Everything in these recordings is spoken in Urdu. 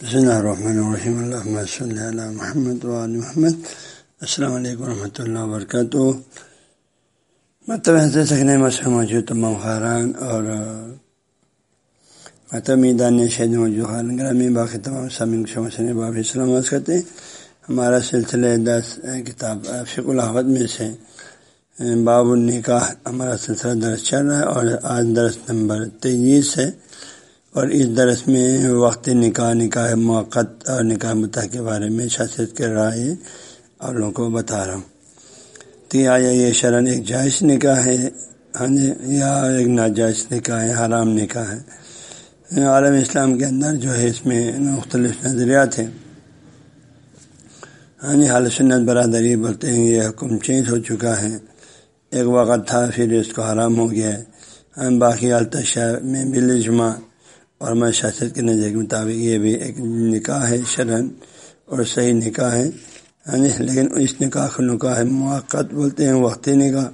بسم اللہ الرحمن الرحیم اللہ صلی اللہ محمد علیہ محمد السلام علیکم ورحمۃ اللہ وبرکاتہ مطلب حضرت سکن مسئلہ موجود تمام خاران اور مطلب میدان شہد موجود خان گرامی باقی تمام سامعین شمسن باب اسلام کرتے ہیں ہمارا سلسلہ دس کتاب فق الحمد میں سے باب النکاح ہمارا سلسلہ درس چل رہا ہے اور آج درس نمبر تیئیس ہے اور اس درس میں وقت نکاح نکاح موقع اور نکاح متح کے بارے میں شاست کر رہا ہے آپ لوگوں کو بتا رہا ہوں۔ تو آیا یہ شرن ایک جائز نکاح ہے۔ ہاں جی یا ایک ناجائز نکاح ہے، حرام نکاح ہے۔ عالم اسلام کے اندر جو ہے اس میں مختلف نظریات ہیں۔ ہاں جی حال سنت برادری بولتے ہیں یہ حکم چینج ہو چکا ہے۔ ایک وقت تھا، پھر اس کو حرام ہو گیا۔ ہے باقی التشا میں بلجما اور میں شاست کے نظر کے مطابق یہ بھی ایک نکاح ہے شرن اور صحیح نکاح ہے۔ ہاں جی لیکن اس نکاح کا نکاح ہے موقع بولتے ہیں وقتی نکاح۔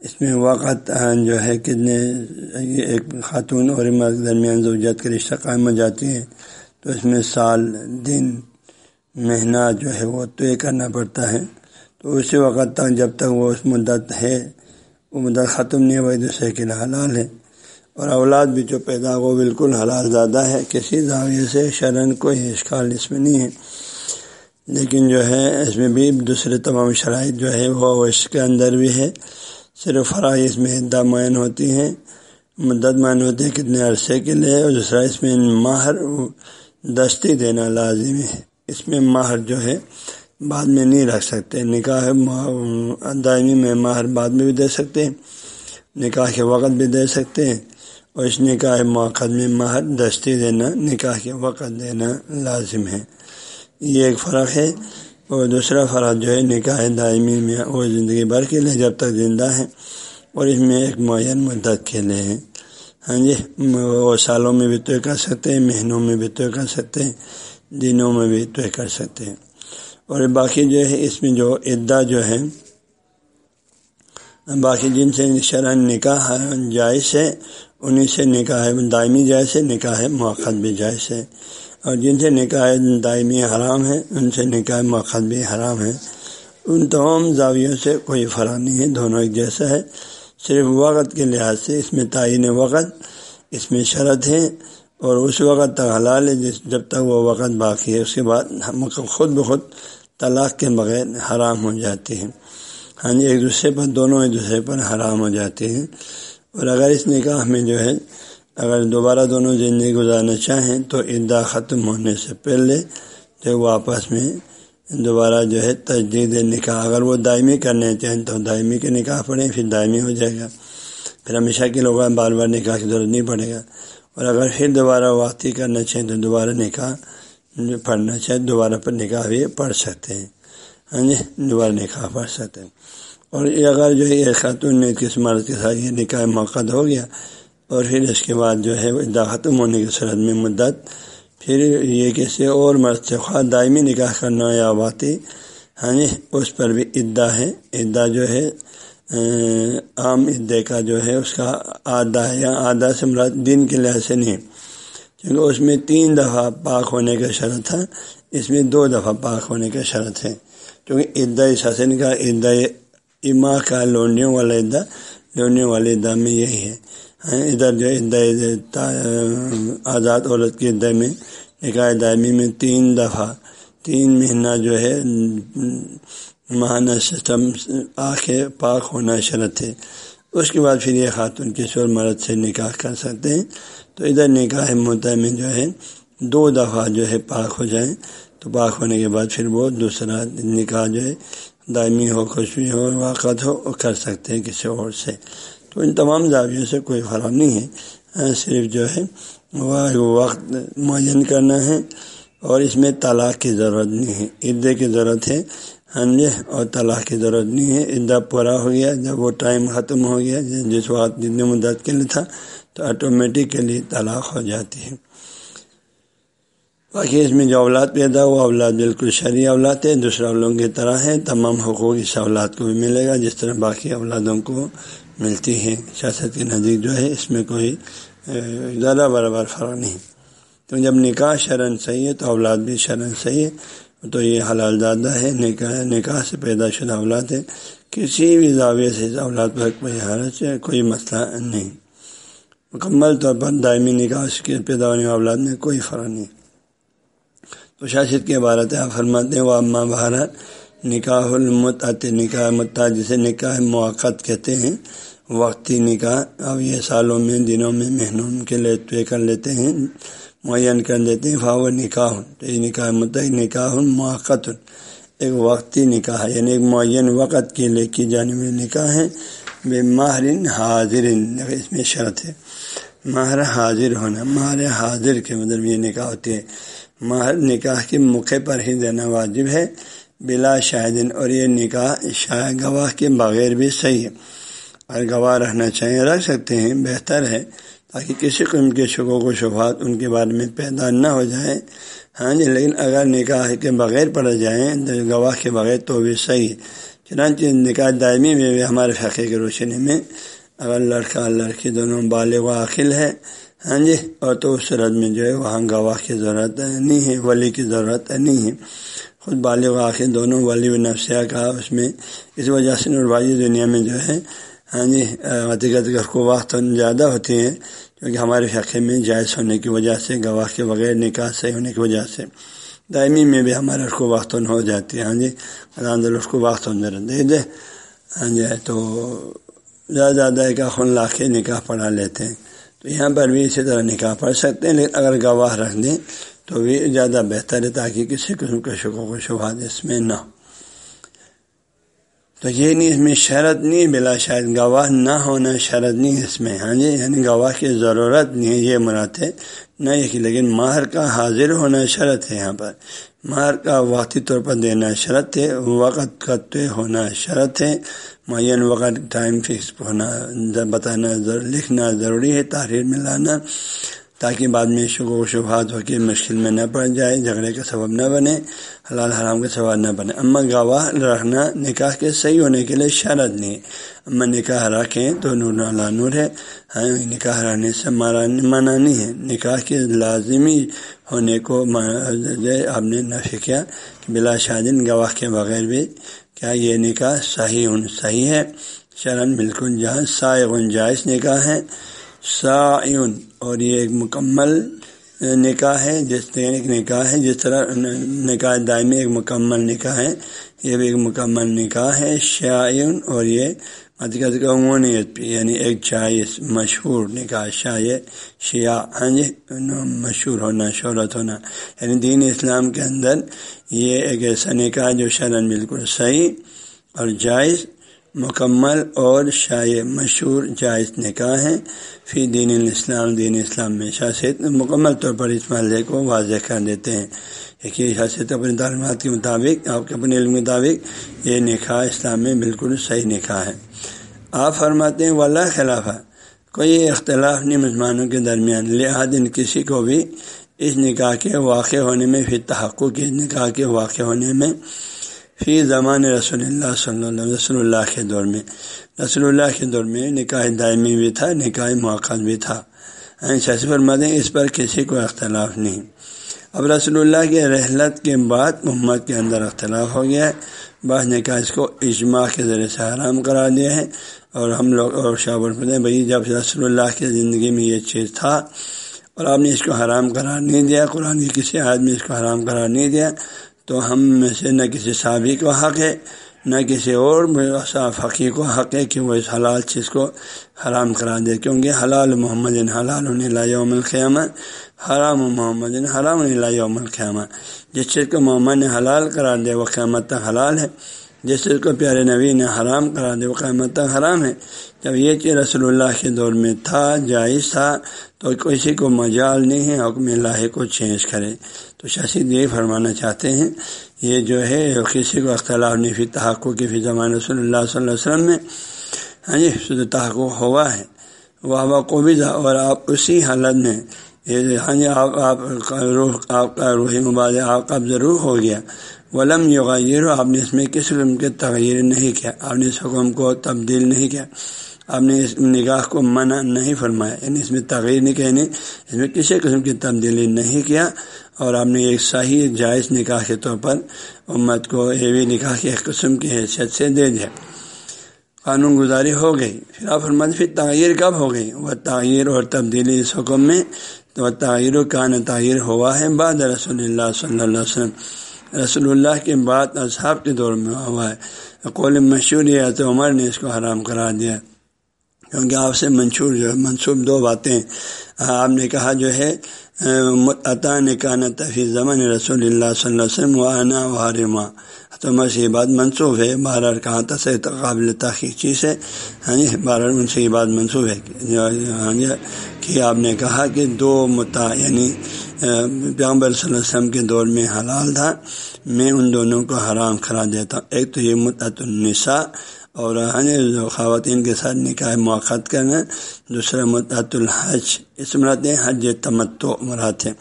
اس میں وقت ہاں جو ہے، کتنے ایک خاتون اور درمیان زوجت کے رشتہ قائم ہو جاتی ہے۔ تو اس میں سال، دن، مہینہ جو ہے، وہ طے کرنا پڑتا ہے۔ تو اسی وقت تک جب تک وہ اس مدت ہے، وہ مدت ختم نہیں ہوئی، دوسرے کے لیے حلال ہے۔ اور اولاد بھی جو پیدا ہو بالکل حلال زیادہ ہے، کسی زاویے سے شرن کوئی اشکال اس میں نہیں ہے۔ لیکن جو ہے، اس میں بھی دوسرے تمام شرائط جو ہے، وہ اس کے اندر بھی ہے۔ صرف فرائی اس میں عدہ معین ہوتی ہیں مدت معین ہوتی ہے کتنے عرصے کے لیے، اور دوسرا اس میں ماہر، دستی دینا لازمی ہے۔ اس میں ماہر جو ہے، بعد میں نہیں رکھ سکتے۔ نکاح دائمی میں ماہر بعد میں بھی دے سکتے ہیں، نکاح کے وقت بھی دے سکتے ہیں۔ اور اس نکاح موقع میں ماہر دستی دینا، نکاح کے وقت دینا لازم ہے۔ یہ ایک فرق ہے۔ اور دوسرا فرق جو ہے، نکاح دائمی میں وہ زندگی بھر کے لیے جب تک زندہ ہے، اور اس میں ایک معین مدت کے لیے ہے۔ ہاں جی وہ سالوں میں بھی طے کر سکتے ہیں، مہینوں میں بھی طے کر سکتے ہیں، دنوں میں بھی طے کر سکتے ہیں۔ اور باقی جو ہے، اس میں جو عدہ جو ہے، باقی جن سے شرح نکاح جائز ہے انہیں سے نکاح دائمی جائز ہے، نکاح موقع بھی جائز ہے۔ اور جن سے نکاح دائمی حرام ہے، ان سے نکاح موقع بھی حرام ہے۔ ان تمام زاویوں سے کوئی فرق نہیں ہے، دونوں ایک جیسا ہے۔ صرف وقت کے لحاظ سے اس میں تعین وقت، اس میں شرط ہے۔ اور اس وقت تک حلال ہے، جس جب تک وہ وقت باقی ہے، اس کے بعد خود بخود طلاق کے بغیر حرام ہو جاتے ہیں۔ ہاں جی ایک دوسرے پر، دونوں ایک دوسرے پر حرام ہو جاتے ہیں۔ اور اگر اس نکاح میں جو ہے، اگر دوبارہ دونوں زندگی گزارنا چاہیں تو عدا ختم ہونے سے پہلے جو وہ آپس میں دوبارہ جو ہے تجدید نکاح، اگر وہ دائمی کرنے چاہیں تو دائمی کے نکاح پڑھیں، پھر دائمی ہو جائے گا۔ پھر ہمیشہ کے لوگوں بار بار نکاح کی ضرورت نہیں پڑے گا۔ اور اگر پھر دوبارہ واقعی کرنا چاہیں تو دوبارہ نکاح پڑھنا چاہے دوبارہ پر نکاح بھی پڑھ سکتے ہیں۔ ہاں جی دوبارہ نکاح پڑھ سکتے ہیں۔ اور اگر جو ہے یہ خاتون نے کس مرد کے ساتھ یہ نکاح موقع ہو گیا، اور پھر اس کے بعد جو ہے ادا ختم ہونے کی صورت میں مدت، پھر یہ کسی اور مرد سے خواہ دائمی نکاح کرنا یا واقعی ہاں جی اس پر بھی ادا ہے۔ ادا جو ہے عام عدے کا جو ہے اس کا آدھا ہے یا آدھا سے مراد دن کے لحاظ سے نہیں۔ کیونکہ اس میں تین دفعہ پاک ہونے کا شرط تھا اس میں دو دفعہ پاک ہونے کا شرط ہے۔ کیونکہ عدہ اس حسن کا عدہ اما کا لونڈیوں والا عدہ لونڈیوں والے عدہ میں یہی ہے ادھر جو عدہ آزاد عورت کے عدہ میں نکاح دائمی میں تین دفعہ تین مہینہ جو ہے ماہانہ سسٹم آنکھیں پاک ہونا شرط ہے اس کے بعد پھر یہ خاتون کسی اور مرد سے نکاح کر سکتے ہیں تو ادھر نکاح مدعا میں جو ہے دو دفعہ جو ہے پاک ہو جائیں تو پاک ہونے کے بعد پھر وہ دوسرا نکاح جو ہے دائمی ہو خوشبی ہو واقع ہو، وہ کر سکتے ہیں کسی اور سے۔ تو ان تمام زاویوں سے کوئی فرق نہیں ہے۔ صرف جو ہے، وہ وقت معین کرنا ہے اور اس میں طلاق کی ضرورت نہیں ہے۔ عدے کی ضرورت ہے ہاں جی اور طلاق کی ضرورت نہیں ہے۔ عدہ پورا ہو گیا، جب وہ ٹائم ختم ہو گیا، جس وقت جتنی مدت کے لیے تھا، تو آٹومیٹیکلی طلاق ہو جاتی ہے۔ باقی اس میں جو اولاد پیدا ہوا، اولاد بالکل شرعی اولاد ہے دوسرے اولادوں کی طرح ہے، تمام حقوق اس اولاد کو بھی ملے گا، جس طرح باقی اولادوں کو ملتی ہے سیاست کے نزدیک جو ہے، اس میں کوئی زیادہ برابر فرق نہیں۔ تو جب نکاح شرن صحیح ہے، تو اولاد بھی شرن صحیح ہے۔ تو یہ حلال دادہ ہے، نکاح نکاح سے پیدا شدہ اولاد ہے۔ کسی بھی زاویے سے اولاد پر کوئی حرج ہے کوئی مسئلہ نہیں۔ مکمل طور پر دائمی نکاح کے پیدا ہونے اولاد میں کوئی فرق نہیں۔ تو شاشد کی عبارت آپ فرماتے ہیں وہ اماں بہارت نکاح المت نکاح متا جسے نکاح موقع کہتے ہیں، وقتی نکاح، اب یہ سالوں میں، دنوں میں مہینوں کے لیے طے کر لیتے ہیں، معین کر دیتے ہیں فاو نکاح، تو یہ نکاح متحد نکاح موقع ایک وقتی نکاح یعنی ایک معین وقت کے لیے کی جانے والی نکاح ہے بے ماہرین حاضر اس میں شرط ہے ماہر حاضر ہونا ماہر حاضر کے مطلب یہ نکاح ہوتی ہے ماہر نکاح کے موقع پر ہی دینا واجب ہے، بلا شاہدین اور یہ نکاح شاہ گواہ کے بغیر بھی صحیح ہے۔ اگر گواہ رہنا چاہیں، رکھ سکتے ہیں، بہتر ہے۔ تاکہ کسی قسم کے شکوک و شبہات ان کے بارے میں پیدا نہ ہو جائے ہاں جی لیکن اگر نکاح کے بغیر پڑ جائیں گواہ کے بغیر تو بھی صحیح ہے۔ چنانچہ نکاح دائمی میں بھی ہمارے فقے کی روشنی میں اگر لڑکا لڑکی دونوں بالغ و عاقل ہے ہاں جی اور تو اس صورت میں جو ہے، وہاں گواہ کی ضرورت نہیں ہے، ولی کی ضرورت نہیں ہے۔ خود بالغ آخر دونوں ولی و نفسیہ کا اس میں اس وجہ سے نربازی دنیا میں جو ہے ہاں جی حقیقت کو وقت زیادہ ہوتی ہیں، کیونکہ ہمارے فقے میں جائز ہونے کی وجہ سے، گواہ کے بغیر نکاح صحیح ہونے کی وجہ سے دائمی میں بھی ہمارے اس کو وقت ہو جاتی ہے ہاں جی الحمد اس کو وقت دے دے۔ ہاں جی تو زیادہ زیادہ ایک خون لا کے نکاح پڑھا لیتے ہیں۔ تو یہاں پر بھی اسی طرح نکاح پڑھ سکتے ہیں، لیکن اگر گواہ رکھ دیں تو بھی زیادہ بہتر ہے تاکہ کسی قسم کے شکو کو شبہات اس میں نہ ہو تو یہ نہیں، اس میں شرط نہیں بلا شاید گواہ نہ ہونا شرط نہیں اس میں۔ ہاں جی یعنی گواہ کی ضرورت نہیں ہے یہ مراد ہے نہ یہ لیکن ماہر کا حاضر ہونا شرط ہے یہاں پر۔ مہر کا وقتی طور پر دینا شرط ہے، وقت کا طے ہونا شرط ہے۔ معین وقت، ٹائم فکس ہونا، بتانا ضرور، لکھنا ضروری ہے، تحریر میں لانا۔ تاکہ بعد میں شکو و شبہات ہو کے مشکل میں نہ پڑ جائے، جھگڑے کا سبب نہ بنے، حلال حرام کا سبب نہ بنے۔ اما گواہ رکھنا نکاح کے صحیح ہونے کے لیے شرط نہیں اما نکاح رکھیں تو نور اللہ نور ہے۔ ہاں نکاح رہنے سے منع نہیں ہے۔ نکاح کے لازمی ہونے کو آپ نے نفی کیا کہ بلا شادن گواہ کے بغیر بھی کیا یہ نکاح صحیح صحیح ہے؟ شرن بالکل جہاں سائے گنجائش نکاح ہے۔ سعین اور یہ ایک مکمل نکاح ہے، جس طرح ایک نکاح ہے، جس طرح نکاح دائمی ایک مکمل نکاح ہے، یہ بھی ایک مکمل نکاح ہے شائن اور یہ عمونیت پہ یعنی ایک چائس مشہور نکاح شائع شیعہ ہاں جی مشہور ہونا، شہرت ہونا۔ یعنی دین اسلام کے اندر یہ ایک ایسا نکاح جو شرن بالکل صحیح اور جائز مکمل اور شائع مشہور جائز نکاح ہیں۔ فی دین الاسلام، دین اسلام میں شاست مکمل طور پر اس معاملے کو واضح کر دیتے ہیں۔ ایک شاست اپنی تعلیمات کے مطابق، آپ کے اپنے علم کے مطابق یہ نکاح اسلام میں بالکل صحیح نکاح ہے۔ آپ فرماتے ہیں، واللہ خلاف ہے کوئی اختلاف نہیں مسلمانوں کے درمیان۔ لہٰذا کسی کو بھی اس نکاح کے واقع ہونے میں پھر تحقق کے نکاح کے واقع ہونے میں فی زمان رسول اللہ صلی اللہ علیہ رسول اللہ کے دور میں. رسول اللہ کے دور میں نکاح دائمی بھی تھا، نکاح موقع بھی تھا۔ یعنی شاسی فرماتے ہیں، اس پر کسی کو اختلاف نہیں۔ اب رسول اللہ کے رحلت کے بعد محمد کے اندر اختلاف ہو گیا ہے۔ بعض نکاح اس کو اجماع کے ذریعے سے حرام کرا دیا ہے۔ اور ہم لوگ، اور شاور پتہ بھائی، جب رسول اللہ کی زندگی میں یہ چیز تھا اور آپ نے اس کو حرام قرار نہیں دیا، قرآن کی کسی آدمی اس کو حرام قرار نہیں دیا تو ہم میں سے نہ کسی صحابی کو حق ہے، نہ کسی اور فقی کو حق ہے کہ وہ اس حلال چیز کو حرام کرا دے، کیونکہ حلال محمد حلال یوم القیامہ، حرام محمد حرام یوم القیامہ۔ جس چیز کو محمد نے حلال قرار دے، وہ قیامت تک حلال ہے۔ جس چیز کو پیارے نبی نے حرام کرا دے وہ قیامت تک حرام ہے جب یہ چیز رسول اللہ کے دور میں تھا جائز تھا تو کسی کو مجال نہیں ہے حکم اللہ کو چینج کرے تو شاشد یہ فرمانا چاہتے ہیں یہ جو ہے کسی کو اختلاف نہیں فی تحقق کی فی زمان رسول اللہ صلی اللہ علیہ وسلم میں ہاں جی تحقق ہوا ہے وہ ہوا کو بھی اور آپ اسی حالت میں ہاں جی آپ آپ کا روح آپ کا روحی مباض آپ کا ضرور ہو گیا ولم یغیر آپ نے اس میں کس قسم کے تغیر نہیں کیا؟ آپ نے اس حکم کو تبدیل نہیں کیا۔ آپ نے اس نگاہ کو منع نہیں فرمایا۔ یعنی اس میں تغیر نہیں کہنے یعنی اس میں کسی قسم کی تبدیلی نہیں کیا۔ اور آپ نے ایک صحیح جائز نکاح کے طور پر امت کو یہ بھی نکاح کی ایک قسم کی حیثیت سے دے دیا۔ قانون گزاری ہو گئی۔ پھر آپ فرماتے پھر تغیر کب ہو گئی؟ وہ تغیر اور تبدیلی اس حکم میں، تو تغیر و کان تغیر ہوا ہے بعد رسول اللہ صلی اللہ علیہ وسلم۔ رسول اللہ کے بعد اصحاب کے دور میں ہوا ہے۔ قول مشہور یا تو عمر نے اس کو حرام کرا دیا۔ کیونکہ آپ سے منشور جو ہے منصوب دو باتیں۔ آپ نے کہا جو ہے عطا نکانا تفیع زمن رسول اللہ صلی اللہ علیہ وسلم، وانا وارما تو مس یہ بات منسوخ ہے۔ بارہ کہاں تک قابل تحقیق چیز ہے۔ ہاں جی بارہ ان سے یہ بات منسوخ ہے۔ ہاں جی کہ آپ نے کہا کہ دو متا یعنی پیغمبر صلی اللہ علیہ وسلم کے دور میں حلال تھا، میں ان دونوں کو حرام کرا دیتا ہوں۔ ایک تو یہ متعت النساء اور جو خواتین کے ساتھ نکاح موقع کرنا دوسرا متحد الحج۔ اس مراد حج تمتو مراد ہے۔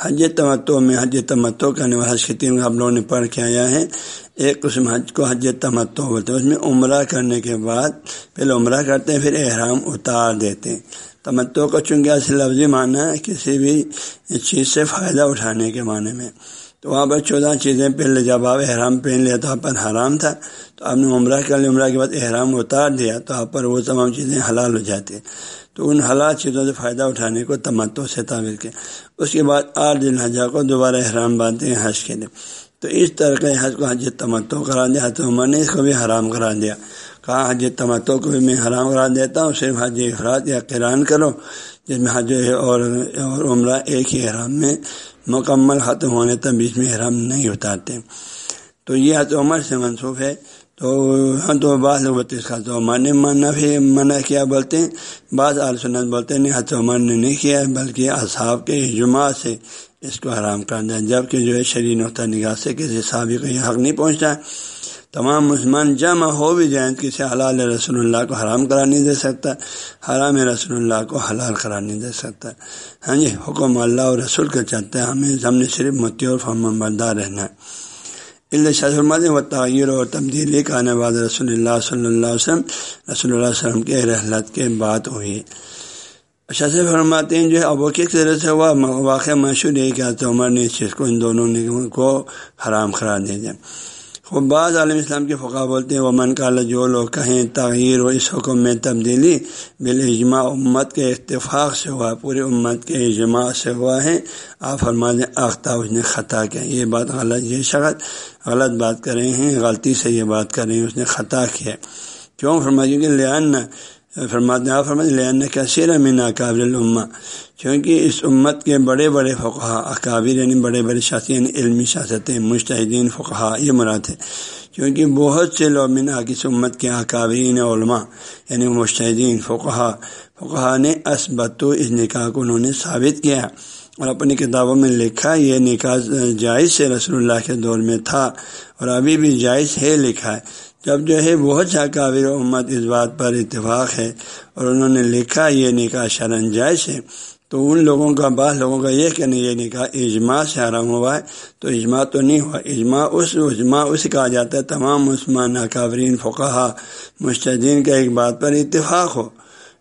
حج تمتو میں حج تمتو کرنے والے حج کے تین آپ لوگوں نے پڑھ کے آیا ہے۔ ایک قسم حج کو حج تمتو بولتے ہیں۔ اس میں عمرہ کرنے کے بعد پہلے عمرہ کرتے ہیں، پھر احرام اتار دیتے ہیں۔ تمتو کا چونکہ اصل لفظی معنی ہے، کسی بھی چیز سے فائدہ اٹھانے کے معنی میں۔ تو وہاں پر چودہ چیزیں پہلے جب آپ احرام پہن لیا تو آپ پر حرام تھا۔ تو آپ نے عمرہ کر لیا، عمرہ کے بعد احرام اتار دیا تو آپ پر وہ تمام چیزیں حلال ہو جاتی۔ تو ان حلال چیزوں سے فائدہ اٹھانے کو تمتو سے تعبیر کے اس کے بعد آٹھ دن حجا کو دوبارہ احرام باندھتے ہیں، حج کے لیے تو اس طرح کے حج کو حج تمتو کرا دیا۔ حضرت عمر نے اس کو بھی حرام کرا دیا۔ کہا، حج تمتو کو بھی میں حرام کرا دیتا ہوں، صرف حج افراد یا کران کرو۔ جس میں حج اور عمرہ ایک ہی احرام میں مکمل ختم ہونے تک بیچ میں احرام نہیں اتارتے۔ تو یہ حضرت عمر سے منسوخ ہے۔ تو ہاں تو بعض لوگ بولتے اس کا تو عمر نے مانا بھی منع کیا بولتے ہیں۔ بعض عال سنت بولتے ہیں حضرت عمر نے نہیں کیا، بلکہ اصحاب کے اجماع سے اس کو حرام کر دیا۔ جبکہ جو ہے شریر نقطہ نگاہ سے کسی صحابی کو یہ حق نہیں پہنچتا۔ تمام مسلمان جمع ہو بھی جائیں، کسی حلال رسول اللہ کو حرام کرا نہیں دے سکتا، حرام رسول اللہ کو حلال کرا نہیں دے سکتا۔ ہاں جی حکم اللہ اور رسول کا چاہتے ہیں ہمیں ہم نے صرف متی اور فہم بردار رہنا ہے۔ اللہ و تغیر اور تبدیلی کا بعد رسول اللہ صلی اللہ علیہ وسلم۔ رسول اللہ علیہ وسلم کے رحلت کے بات ہوئی۔ اچھا سے فرماتے ہیں، جو ابو کی طرح سے ہوا؟ واقعہ مشہور ہے کہ عمر نے اس چیز کو، ان دونوں نے کو حرام قرار دے دیا۔ بعض عالم اسلام کے فقہ بولتے ہیں وہ من کا جو لوگ کہیں تغیر و اس حکم میں تبدیلی بالاجماع امت کے اتفاق سے ہوا، پوری امت کے اجماع سے ہوا ہے۔ آپ فرما دیں آختہ اس نے خطا کیا۔ یہ بات غلط، یہ شخص غلط بات کر رہے ہیں، غلطی سے یہ بات کر رہے ہیں، اس نے خطا کیا۔ کیوں؟ فرما کہ لہٰذا فرماتے ہیں فرماتے لین کثیر امین اکابر العما کیونکہ اس امت کے بڑے بڑے فقہ اکابر یعنی بڑے بڑے شاخی یعنی علمی شاستیں مشتحدین فقہ یہ مراد ہے۔ کیونکہ بہت سے لوگ منا کس امت کے اکابرین علماء یعنی مشتحدین فقہ فقہ نے اسبت اس نکاح کو انہوں نے ثابت کیا۔ اور اپنی کتابوں میں لکھا، یہ نکاح جائز سے رسول اللہ کے دور میں تھا، اور ابھی بھی جائز ہے، لکھا ہے۔ جب جو ہے بہت سا کابر امت اس بات پر اتفاق ہے اور انہوں نے لکھا یہ نکاح شرن جائز ہے، تو ان لوگوں کا، بعض لوگوں کا یہ کہنا یہ نکاح اجماع سے حرام ہوا ہے، تو اجماع تو نہیں ہوا، اجماع اس، اجماع اسے کہا جاتا ہے، تمام عثمان، اکابرین فقہ مشتدین کا ایک بات پر اتفاق ہو۔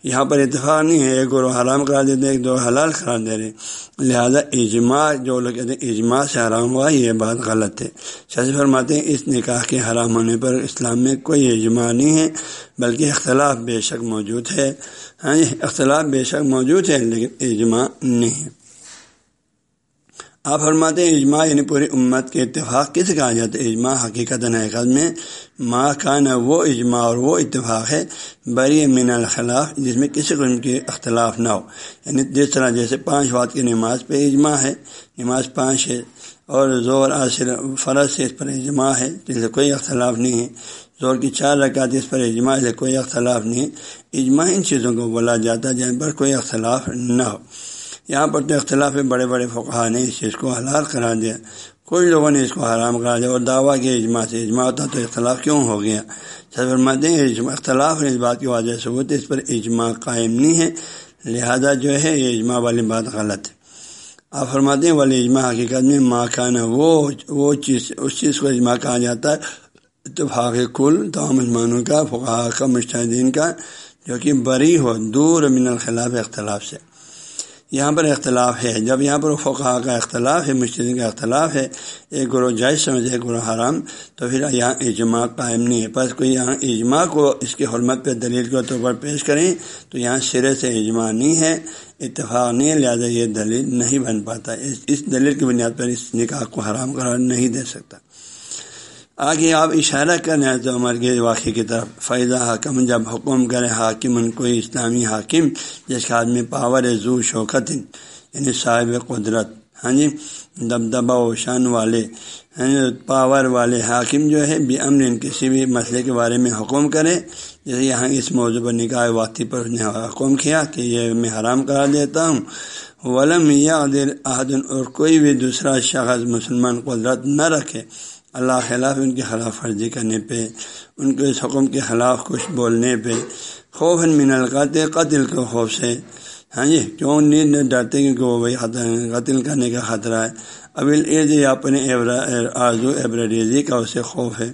یہاں پر اتفاق نہیں ہے، ایک اور حرام کرا دیتے ایک دو حلال کرا دے رہے لہذا اجماع، جو لوگ کہتے ہیں اجماع سے حرام ہوا، یہ بات غلط ہے۔ شاذ فرماتے ہیں، اس نکاح کے حرام ہونے پر اسلام میں کوئی اجماع نہیں ہے، بلکہ اختلاف بے شک موجود ہے۔ ہاں جی اختلاف بے شک موجود ہے، لیکن اجماع نہیں ہے۔ آپ فرماتے ہیں اجماع یعنی پوری امت کے اتفاق کس کہا جاتا ہے اجماع حقیقت حقیقت میں ماں کا نہ وہ اجماع اور وہ اتفاق ہے، بری من الخلاف، جس میں کسی قسم کے اختلاف نہ ہو۔ یعنی جس طرح جیسے پانچ وقت کی نماز پہ اجماع ہے، نماز پانچ ہے، اور زور عصر، فرض سے اس پر اجماع ہے جس سے کوئی اختلاف نہیں ہے۔ زور کی چار رکعت اس پر اجماع سے کوئی اختلاف نہیں ہے۔ اجماع ان چیزوں کو بولا جاتا ہے جن پر کوئی اختلاف نہ ہو۔ یہاں پر تو اختلاف بڑے بڑے فقہ نے اس چیز کو حلال کرا دیا۔ کچھ لوگوں نے اس کو حرام کرا دیا اور دعویٰ کیا اجماع سے اجماع ہوتا تو اختلاف کیوں ہو گیا؟ فرماتے ہیں اختلاف اس بات کی وجہ سے اس پر اجماع قائم نہیں ہے۔ لہذا جو ہے، یہ اجماع والی بات غلط ہے۔ آپ فرماتے ہیں، والی اجماع حقیقت میں ماں کھانا وہ وہ چیز اس چیز کو اجماع کہا جاتا ہے۔ اتفاق کل، تمام مسلمانوں کا فقہ کا مشاہدین کا، جو کہ بری ہو، دور من الخلاف اختلاف سے۔ یہاں پر اختلاف ہے۔ جب یہاں پر فقہ کا اختلاف ہے مشتری کا اختلاف ہے، ایک گروہ جائز سمجھے، ایک گروہ حرام، تو پھر یہاں اجماع قائم نہیں ہے۔ بس کوئی یہاں اجماع کو اس کی حرمت پہ دلیل کے طور پر پیش کریں، تو یہاں سرے سے اجماع نہیں ہے، اتفاق نہیں ہے، لہٰذا یہ دلیل نہیں بن پاتا۔ اس دلیل کی بنیاد پر اس نکاح کو حرام قرار نہیں دے سکتا۔ آگے آپ اشارہ کریں حضرت عمر کے واقعے کی طرف فیضہ حاکم جب حکم کرے حاکم ان کوئی اسلامی حاکم جس کا آدمی پاور زو شوکت یعنی صاحب قدرت ہاں جی دبدبا و شان والے ہاں جی پاور والے حاکم جو ہے بھی امن کسی بھی مسئلے کے بارے میں حکم کرے، جیسے یہاں اس موضوع پر نکاح واقعی پر اس نے حکم کیا کہ یہ میں حرام کرا دیتا ہوں۔ ولم یا عہدن اور کوئی بھی دوسرا شخص مسلمان قدرت نہ رکھے۔ اللہ خلاف ان کی خلاف ورزی کرنے پہ، ان کے اس حکم کے خلاف کچھ بولنے پہ۔ خوف من القاتل قتل کے خوف سے۔ ہاں جی کیوں نیند ڈرتے؟ کیونکہ وہ بھائی قتل کرنے کا خطرہ ہے۔ ابل عید یا اپنے آرزو ابریزی کا اسے خوف ہے۔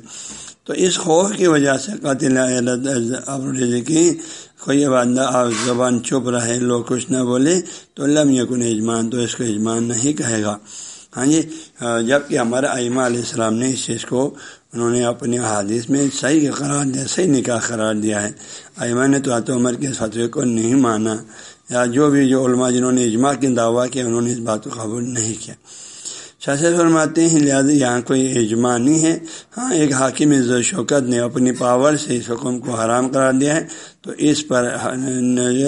تو اس خوف کی وجہ سے قاتل ابریزی کی کوئی بندہ زبان چپ رہے، لوگ کچھ نہ بولے، تو لم یکن اجمان تو اس کو اجمان نہیں کہے گا۔ ہاں جی جبکہ ہمارے ائمہ علیہ السلام نے اس چیز کو، انہوں نے اپنی حادث میں صحیح قرار دیا، صحیح نکاح قرار دیا ہے۔ ائمہ نے تو عط عمر کے فتوے کو نہیں مانا، یا جو بھی جو علماء جنہوں نے اجماع کی دعویٰ کیا، انہوں نے اس بات کو قبول نہیں کیا۔ شاست فرماتے ہیں، لہٰذا یہاں کوئی اجماع نہیں ہے۔ ہاں ایک حاکم عز شوکت نے اپنی پاور سے اس حکم کو حرام قرار دیا ہے، تو اس پر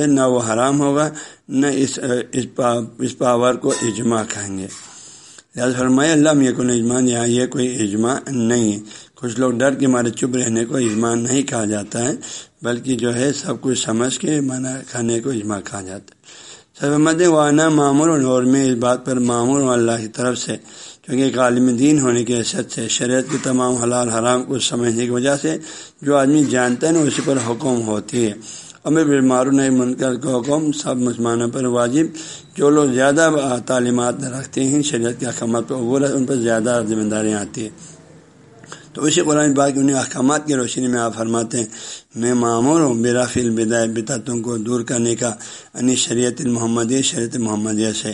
نہ وہ حرام ہوگا، نہ اس اس پاور کو اجماع کہیں گے۔ لہٰذا فرمایا اللہ میں کن اجمان یہاں یہ کوئی اجماع نہیں ہے۔ کچھ لوگ ڈر کے مارے چپ رہنے کو اجماع نہیں کہا جاتا ہے، بلکہ جو ہے سب کچھ سمجھ کے مانا کھانے کو اجماع کہا جاتا ہے۔ سب مد وانا معمور اور میں اس بات پر معمور اللہ کی طرف سے، کیونکہ ایک عالم دین ہونے کی حیثیت سے شریعت کی تمام حلال حرام کو سمجھنے کی وجہ سے جو آدمی جانتا ہے نا، اسی پر حکم ہوتی ہے۔ امر معروف نہیں، منکر کا حکم سب مسلمانوں پر واجب۔ جو لوگ زیادہ تعلیمات رکھتے ہیں، شریعت کے احکامات پر عبور ان پر زیادہ ذمہ داریاں آتی ہیں۔ تو اسی قرآن پاک انہیں احکامات کی روشنی میں آپ فرماتے ہیں، میں معمور ہوں، میرا فی البدائے بتاتوں کو دور کرنے کا یعنی شریعت المحمدیہ شریعت محمدیہ سے۔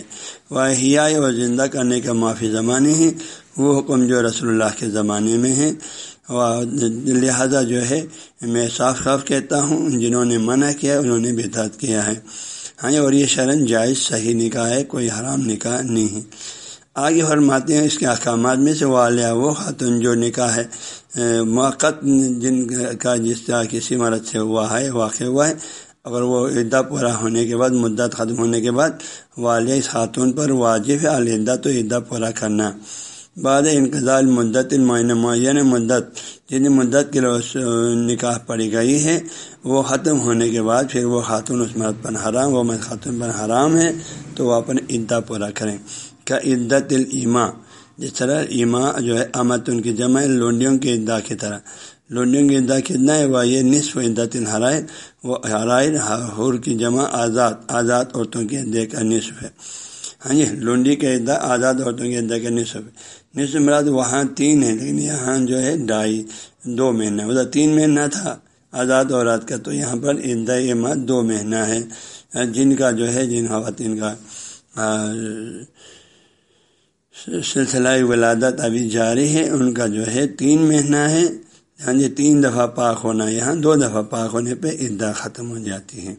واحیہ و زندہ کرنے کا معافی زمانے ہیں۔ وہ حکم جو رسول اللہ کے زمانے میں ہیں۔ لہذا جو ہے، میں صاف صاف کہتا ہوں، جنہوں نے منع کیا، انہوں نے بےتعت کیا ہے۔ ہاں جی، اور یہ شرن جائز صحیح نکاح ہے، کوئی حرام نکاح نہیں ہے۔ آگے فرماتے ہیں، اس کے احکامات میں سے والیا وہ خاتون جو نکاح ہے موقع جن کا جس طرح کسی مرد سے ہوا ہے، واقع ہوا ہے، اگر وہ عدہ پورا ہونے کے بعد، مدت ختم ہونے کے بعد والیا اس خاتون پر واجب ہے الدہ تو عدہ پورا کرنا۔ بعد انقضاء مدت المعین معین مدت، جن مدت کے نکاح پڑی گئی ہے، وہ ختم ہونے کے بعد پھر وہ خاتون اس مرد پر حرام، وہ مرد خاتون پر حرام ہے، تو وہ اپنے عدہ پورا کریں۔ کا عدت الما جس طرح ایما جو ہے امت ان کی جمع لونڈیوں کی عدہ کی طرح۔ لونڈیوں کی عدہ کتنا ہے؟ وہ یہ نصف عدت الحرائر، وہ حرائر، حور کی جمع آزاد آزاد عورتوں کی عدے کا نصف ہے۔ ہاں جی لونڈی کے عدہ آزاد عورتوں کی عدہ کا نصف ہے۔ نصف مراد وہاں تین ہے لیکن یہاں جو ہے ڈھائی دو مہینہ۔ ادھر تین مہینہ تھا آزاد عورت کا، تو یہاں پر عدہ دو مہینہ ہے۔ جن کا جو ہے، جن خواتین کا سلسلہ ولادت ابھی جاری ہے، ان کا جو ہے تین مہینہ ہے۔ ہاں جی تین دفعہ پاک ہونا، یہاں دو دفعہ پاک ہونے پہ عدہ ختم ہو جاتی ہے۔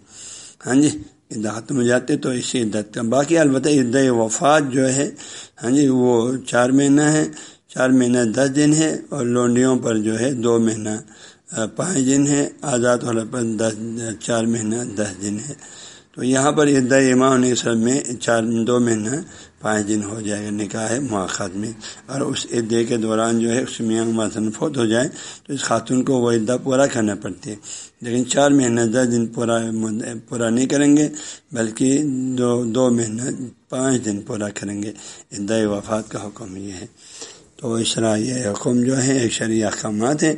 ہاں جی عدہ ختم ہو جاتے تو اسی عدت کا باقی البتہ عدہ وفات جو ہے ہاں جی وہ چار مہینہ ہے۔ چار مہینہ دس دن ہے اور لونڈیوں پر جو ہے دو مہینہ پانچ دن ہے۔ آزاد والا پر دس چار مہینہ دس دن ہے۔ تو یہاں پر عدہ ایما ہونے سب میں چار دو مہینہ پانچ دن ہو جائے گا نکاح مواقع میں اور اس عدے کے دوران جو ہے اس میاں مثلاً فوت ہو جائے تو اس خاتون کو وہ عدہ پورا کرنا پڑتی ہے لیکن چار مہینہ دس دن پورا پورا نہیں کریں گے، بلکہ دو دو مہینہ پانچ دن پورا کریں گے۔ عدہ وفات کا حکم یہ ہے۔ تو اس طرح یہ حکم جو ہے ایک شرعی احکامات ہیں۔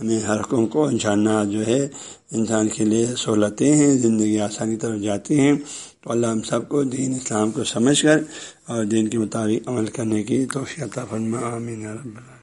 ہمیں ہر کو انشاءاللہ جو ہے انسان کے لیے سہولتیں ہیں، زندگی آسانی طرف جاتی ہیں۔ تو اللہ ہم سب کو دین اسلام کو سمجھ کر اور دین کے مطابق عمل کرنے کی توفیع فرما آمین رب